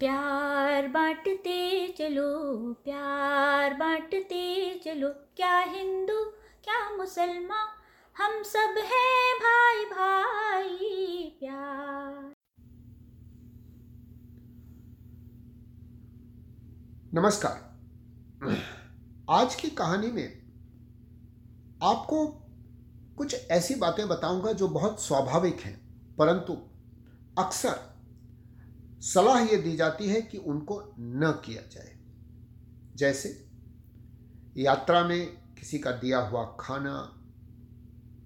प्यार बांटते चलो, प्यार बांटते चलो। क्या हिंदू, क्या मुसलमान, हम सब हैं भाई भाई प्यार। नमस्कार। आज की कहानी में आपको कुछ ऐसी बातें बताऊँगा जो बहुत स्वाभाविक हैं, परंतु अक्सर सलाह ये दी जाती है कि उनको न किया जाए। जैसे यात्रा में किसी का दिया हुआ खाना,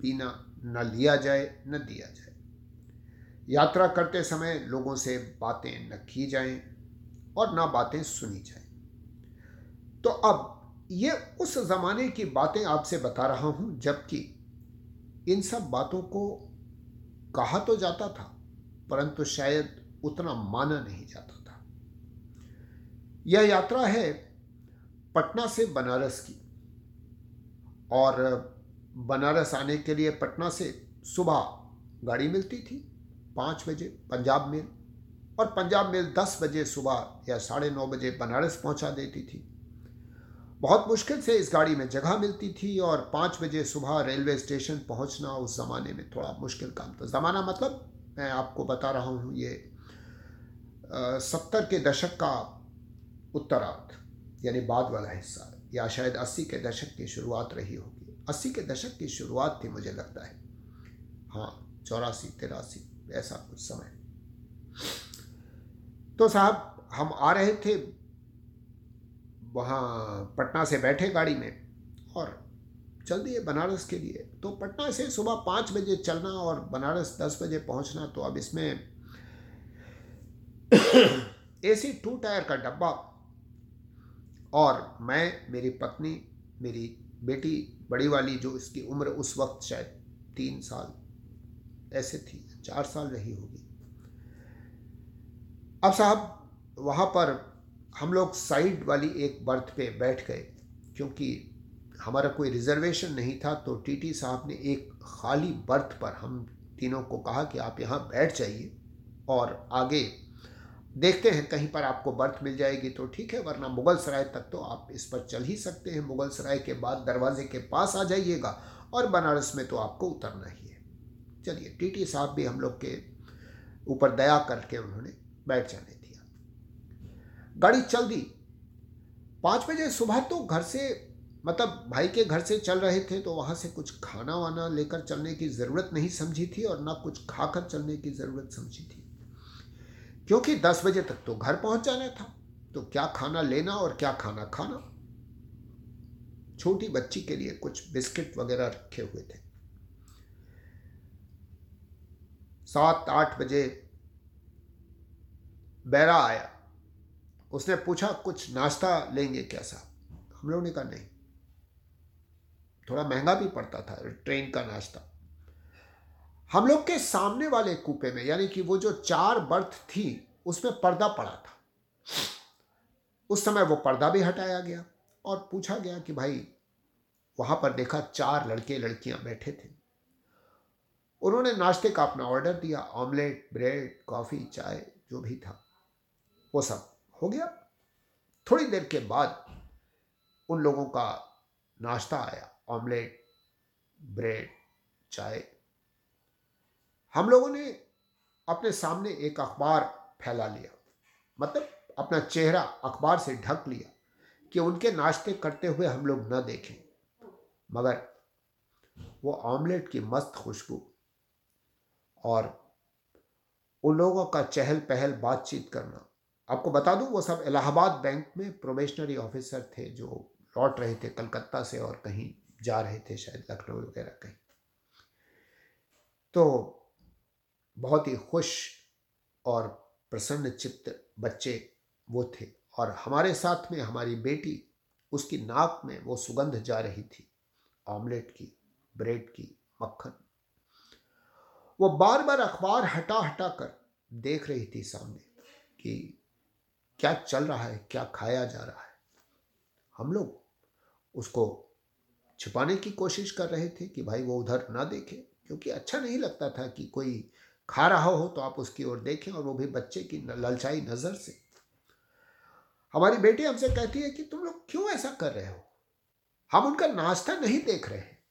पीना न लिया जाए, न दिया जाए। यात्रा करते समय लोगों से बातें न की जाएँ और ना बातें सुनी जाएँ। तो अब ये उस ज़माने की बातें आपसे बता रहा हूँ, जबकि इन सब बातों को कहा तो जाता था, परंतु शायद उतना माना नहीं जाता था। यह यात्रा है पटना से बनारस की और बनारस आने के लिए पटना से सुबह गाड़ी मिलती थी, पाँच बजे पंजाब मेल और पंजाब मेल दस बजे सुबह या साढ़े नौ बजे बनारस पहुँचा देती थी। बहुत मुश्किल से इस गाड़ी में जगह मिलती थी और पाँच बजे सुबह रेलवे स्टेशन पहुँचना उस ज़माने में थोड़ा मुश्किल काम था। ज़माना मतलब मैं आपको बता रहा हूँ, ये सत्तर के दशक का उत्तरार्ध, यानी बाद वाला हिस्सा, या शायद अस्सी के दशक की शुरुआत रही होगी। अस्सी के दशक की शुरुआत थी, मुझे लगता है। हाँ चौरासी, तिरासी, ऐसा कुछ समय। तो साहब, हम आ रहे थे वहाँ पटना से बैठे गाड़ी में, और चल दिए बनारस के लिए। तो पटना से सुबह पाँच बजे चलना और बनारस दस बजे पहुँचना तो अब इसमें एसी टू टायर का डब्बा और मैं, मेरी पत्नी, मेरी बेटी, बड़ी वाली जो इसकी उम्र उस वक्त शायद तीन साल, ऐसे थी, चार साल रही होगी। अब साहब, वहाँ पर हम लोग साइड वाली एक बर्थ पे बैठ गए, क्योंकि हमारा कोई रिजर्वेशन नहीं था तो टीटी साहब ने एक खाली बर्थ पर हम तीनों को कहा कि आप यहाँ बैठ जाइए और आगे देखते हैं, कहीं पर आपको बर्थ मिल जाएगी तो ठीक है, वरना मुगल सराय तक तो आप इस पर चल ही सकते हैं। मुगल सराय के बाद दरवाजे के पास आ जाइएगा और बनारस में तो आपको उतरना ही है। चलिए, टीटी साहब भी हम लोग के ऊपर दया करके उन्होंने बैठ जाने दिया। गाड़ी चल दी। पाँच बजे सुबह तो घर से मतलब भाई के घर से चल रहे थे तो वहाँ से कुछ खाना वाना लेकर चलने की ज़रूरत नहीं समझी थी और ना कुछ खाकर चलने की ज़रूरत समझी थी। क्योंकि दस बजे तक तो घर पहुँच जाना था। तो क्या खाना लेना और क्या खाना खाना? छोटी बच्ची के लिए कुछ बिस्किट वगैरह रखे हुए थे। सात आठ बजे बैरा आया। उसने पूछा, कुछ नाश्ता लेंगे क्या साहब? हम लोगों ने कहा, नहीं, थोड़ा महँगा भी पड़ता था, ट्रेन का नाश्ता। हम लोग के सामने वाले कूपे में, यानी कि वो जो चार बर्थ थी, उसमें पर्दा पड़ा था। उस समय वो पर्दा भी हटाया गया और पूछा गया कि भाई, वहाँ पर देखा चार लड़के लड़कियाँ बैठे थे। उन्होंने नाश्ते का अपना ऑर्डर दिया, ऑमलेट, ब्रेड, कॉफ़ी, चाय, जो भी था। वो सब हो गया। थोड़ी देर के बाद उन लोगों का नाश्ता आया, ऑमलेट, ब्रेड, चाय हम लोगों ने अपने सामने एक अखबार फैला लिया। मतलब अपना चेहरा अखबार से ढक लिया कि उनके नाश्ते करते हुए हम लोग न देखें। मगर वो ऑमलेट की मस्त खुशबू और उन लोगों का चहल पहल बातचीत करना। आपको बता दूँ, वो सब इलाहाबाद बैंक में प्रोबेशनरी ऑफिसर थे जो लौट रहे थे कलकत्ता से और कहीं जा रहे थे शायद लखनऊ वगैरह कहीं। तो बहुत ही खुश और प्रसन्न चित्त बच्चे वो थे। और हमारे साथ में हमारी बेटी, उसकी नाक में वो सुगंध जा रही थी। ऑमलेट की, ब्रेड की, मक्खन। वो बार बार अखबार हटा हटा कर देख रही थी सामने कि क्या चल रहा है, क्या खाया जा रहा है। हम लोग उसको छिपाने की कोशिश कर रहे थे कि भाई वो उधर ना देखे, क्योंकि अच्छा नहीं लगता था कि कोई खा रहा हो तो आप उसकी ओर देखें और वो भी बच्चे की ललचाई नज़र से। हमारी बेटी हमसे कहती है कि तुम लोग क्यों ऐसा कर रहे हो? हम उनका नाश्ता नहीं देख रहे हैं।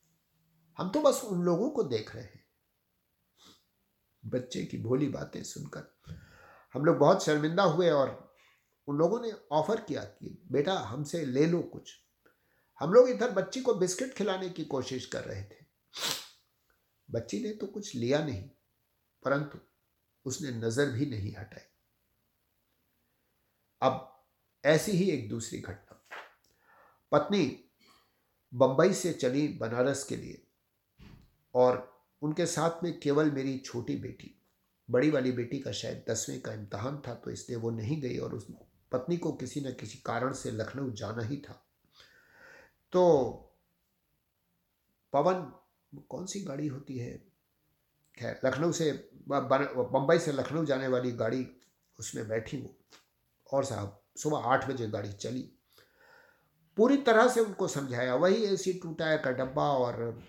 हम तो बस उन लोगों को देख रहे हैं। बच्चे की भोली बातें सुनकर हम लोग बहुत शर्मिंदा हुए और उन लोगों ने ऑफ़र किया कि, बेटा, हमसे ले लो कुछ। हम लोग इधर बच्ची को बिस्किट खिलाने की कोशिश कर रहे थे। बच्ची ने तो कुछ लिया नहीं। परंतु उसने नज़र भी नहीं हटाई। अब ऐसी ही एक दूसरी घटना। पत्नी बंबई से चली बनारस के लिए और उनके साथ में केवल मेरी छोटी बेटी, बड़ी वाली बेटी का शायद दसवीं का इम्तहान था तो इसलिए वो नहीं गई और उस पत्नी को किसी न किसी कारण से लखनऊ जाना ही था। तो पवन कौन सी गाड़ी होती है? खैर, लखनऊ से बम्बई से लखनऊ जाने वाली गाड़ी, उसमें बैठी वो और साहब, सुबह आठ बजे गाड़ी चली। पूरी तरह से उनको समझाया, वही ए सी टू टायर का डब्बा और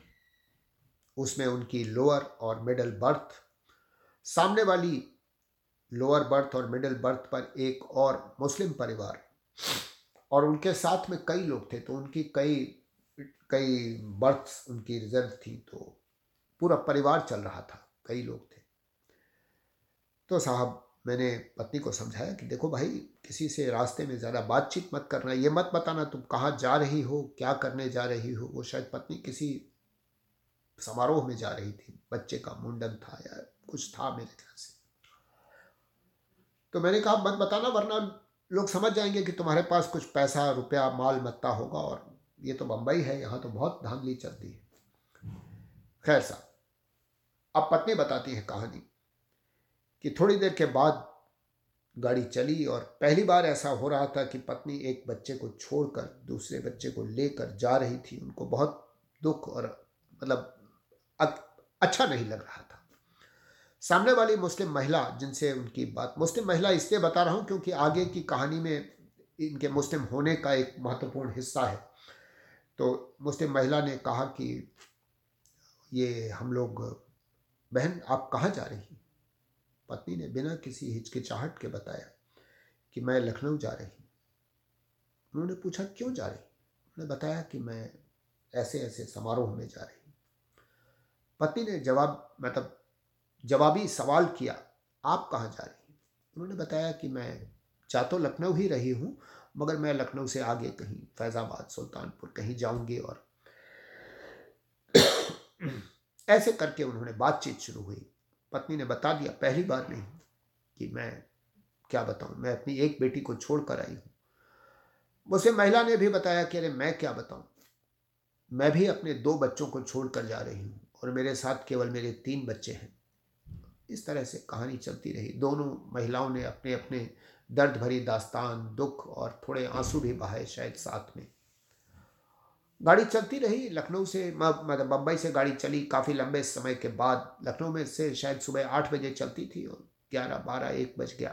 उसमें उनकी लोअर और मिडल बर्थ। सामने वाली लोअर बर्थ और मिडल बर्थ पर एक और मुस्लिम परिवार और उनके साथ में कई लोग थे तो उनकी कई कई बर्थ उनकी रिज़र्व थी तो पूरा परिवार चल रहा था, कई लोग थे। तो साहब, मैंने पत्नी को समझाया कि देखो भाई, किसी से रास्ते में ज़्यादा बातचीत मत करना, ये मत बताना तुम कहाँ जा रही हो, क्या करने जा रही हो। वो शायद पत्नी किसी समारोह में जा रही थी, बच्चे का मुंडन था या कुछ था मेरे ख्याल से। तो मैंने कहा मत बताना, वरना लोग समझ जाएँगे कि तुम्हारे पास कुछ पैसा, रुपया माल मत्ता होगा और ये तो बम्बई है, यहाँ तो बहुत धांधली चलती है। खैर साहब, अब पत्नी बताती है कहानी कि थोड़ी देर के बाद गाड़ी चली और पहली बार ऐसा हो रहा था कि पत्नी एक बच्चे को छोड़कर दूसरे बच्चे को लेकर जा रही थी। उनको बहुत दुख और मतलब अच्छा नहीं लग रहा था। सामने वाली मुस्लिम महिला जिनसे उनकी बात, मुस्लिम महिला इसलिए बता रहा हूँ क्योंकि आगे की कहानी में इनके मुस्लिम होने का एक महत्वपूर्ण हिस्सा है। तो मुस्लिम महिला ने कहा कि ये हम लोग, बहन, आप कहाँ जा रही पत्नी ने बिना किसी हिचकिचाहट के बताया कि मैं लखनऊ जा रही उन्होंने पूछा, क्यों जा रही? उन्होंने बताया कि मैं ऐसे ऐसे समारोह में जा रही पत्नी ने जवाब मतलब जवाबी सवाल किया, आप कहाँ जा रही उन्होंने बताया कि मैं जा तो लखनऊ ही रही हूँ, मगर मैं लखनऊ से आगे कहीं फैज़ाबाद, सुल्तानपुर कहीं जाऊँगी और ऐसे करके उन्होंने बातचीत शुरू हुई। पत्नी ने बता दिया, पहली बार नहीं कि मैं क्या बताऊँ, मैं अपनी एक बेटी को छोड़कर आई हूँ। मुझसे महिला ने भी बताया कि, अरे, मैं क्या बताऊँ? मैं भी अपने दो बच्चों को छोड़कर जा रही हूँ और मेरे साथ केवल मेरे तीन बच्चे हैं। इस तरह से कहानी चलती रही। दोनों महिलाओं ने अपने अपने दर्द भरी दास्तान, दुख और थोड़े आँसू भी बहाए शायद साथ में। गाड़ी चलती रही। लखनऊ से मतलब बम्बई से गाड़ी चली काफ़ी लंबे समय के बाद। लखनऊ में से शायद सुबह आठ बजे चलती थी और ग्यारह, बारह, एक बज गया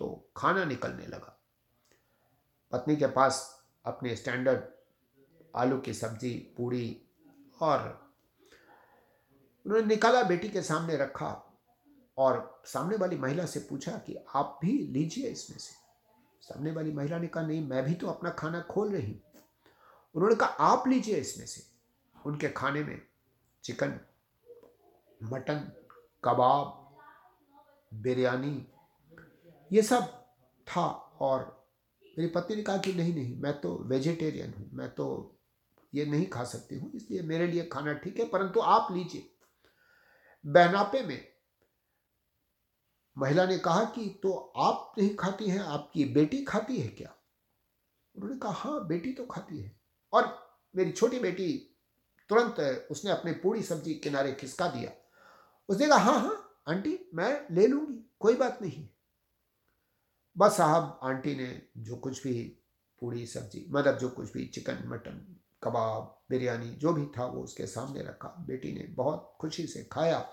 तो खाना निकलने लगा। पत्नी के पास अपने स्टैंडर्ड आलू की सब्ज़ी, पूड़ी और उन्होंने निकाला, बेटी के सामने रखा और सामने वाली महिला से पूछा कि आप भी लीजिए इसमें से। सामने वाली महिला ने कहा, नहीं, मैं भी तो अपना खाना खोल रही हूँ। उन्होंने कहा, आप लीजिए इसमें से उनके खाने में चिकन, मटन, कबाब, बिरयानी, ये सब था और मेरी पत्नी ने कहा कि नहीं नहीं, मैं तो वेजिटेरियन हूँ, मैं तो ये नहीं खा सकती हूँ, इसलिए मेरे लिए खाना ठीक है, परंतु आप लीजिए। बहनापे में महिला ने कहा कि तो आप नहीं खाती हैं, आपकी बेटी खाती है क्या? उन्होंने कहा हाँ बेटी तो खाती है। और मेरी छोटी बेटी तुरंत उसने अपनी पूरी सब्ज़ी किनारे खिसका दिया। उसने कहा हाँ हाँ आंटी, मैं ले लूँगी, कोई बात नहीं। बस साहब, आंटी ने जो कुछ भी पूरी सब्ज़ी मतलब जो कुछ भी चिकन, मटन, कबाब, बिरयानी, जो भी था वो उसके सामने रखा। बेटी ने बहुत खुशी से खाया।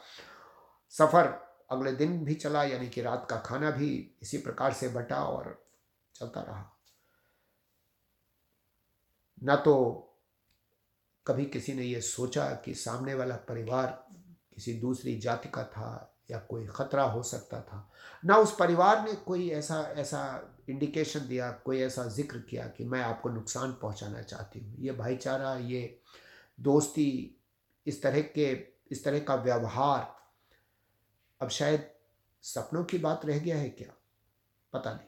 सफ़र अगले दिन भी चला, यानी कि रात का खाना भी इसी प्रकार से बटा और चलता रहा। न तो कभी किसी ने ये सोचा कि सामने वाला परिवार किसी दूसरी जाति का था या कोई ख़तरा हो सकता था। ना उस परिवार ने कोई ऐसा ऐसा इंडिकेशन दिया, कोई ऐसा ज़िक्र किया कि मैं आपको नुकसान पहुंचाना चाहती हूँ। ये भाईचारा, ये दोस्ती इस तरह के, इस तरह का व्यवहार अब शायद सपनों की बात रह गया है क्या? पता नहीं।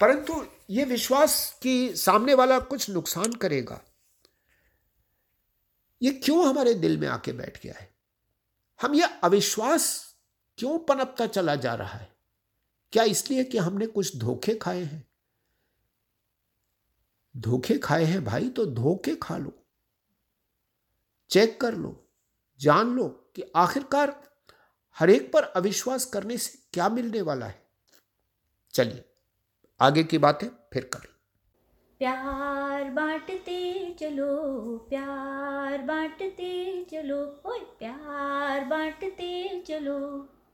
परंतु ये विश्वास कि सामने वाला कुछ नुकसान करेगा, ये क्यों हमारे दिल में आके बैठ गया है? हम ये अविश्वास क्यों पनपता चला जा रहा है? क्या इसलिए कि हमने कुछ धोखे खाए हैं? धोखे खाए हैं भाई तो धोखे खा लो, चेक कर लो, जान लो कि आखिरकार हरेक पर अविश्वास करने से क्या मिलने वाला है। चलिए। आगे की बातें फिर कभी। प्यार बांटते चलो, प्यार बांटते चलो, ओए, प्यार बांटते चलो।